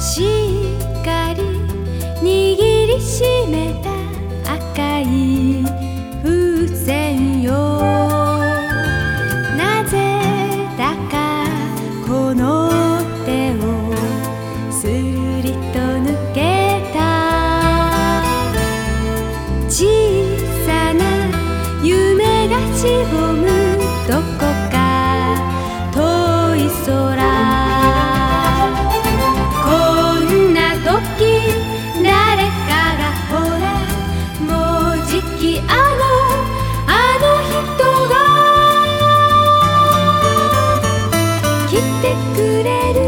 しっかり握りしめた赤いてくれる